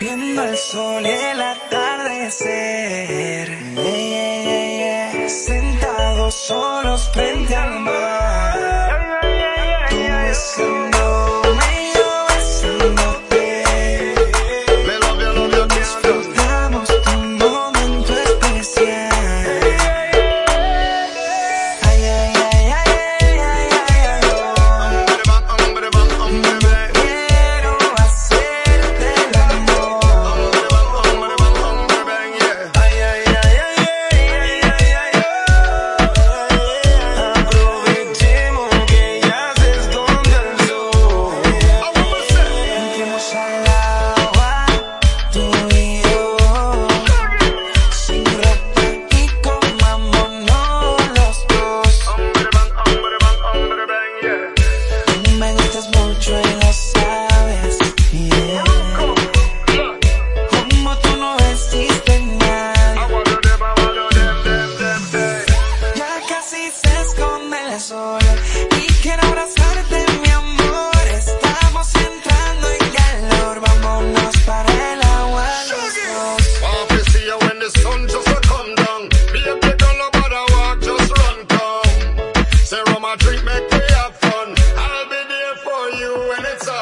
viendo el sol y el atardecer. Sentados solos frente al mar.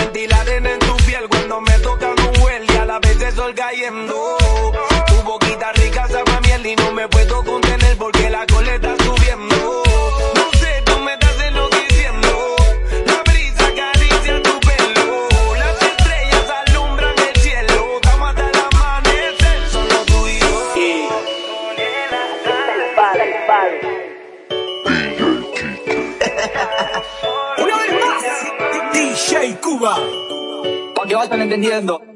sentir la arena en tu piel cuando me toca tu huel y a la vez el sol cayendo. Tu boquita rica sabe a miel y no me puedo contener porque la cola está subiendo. No sé, tú me estás enloqueciendo. La brisa acaricia tu pelo. Las estrellas alumbran el cielo. Estamos hasta el amanecer, solo tú y Shea Cuba. Para que vayan entendiendo.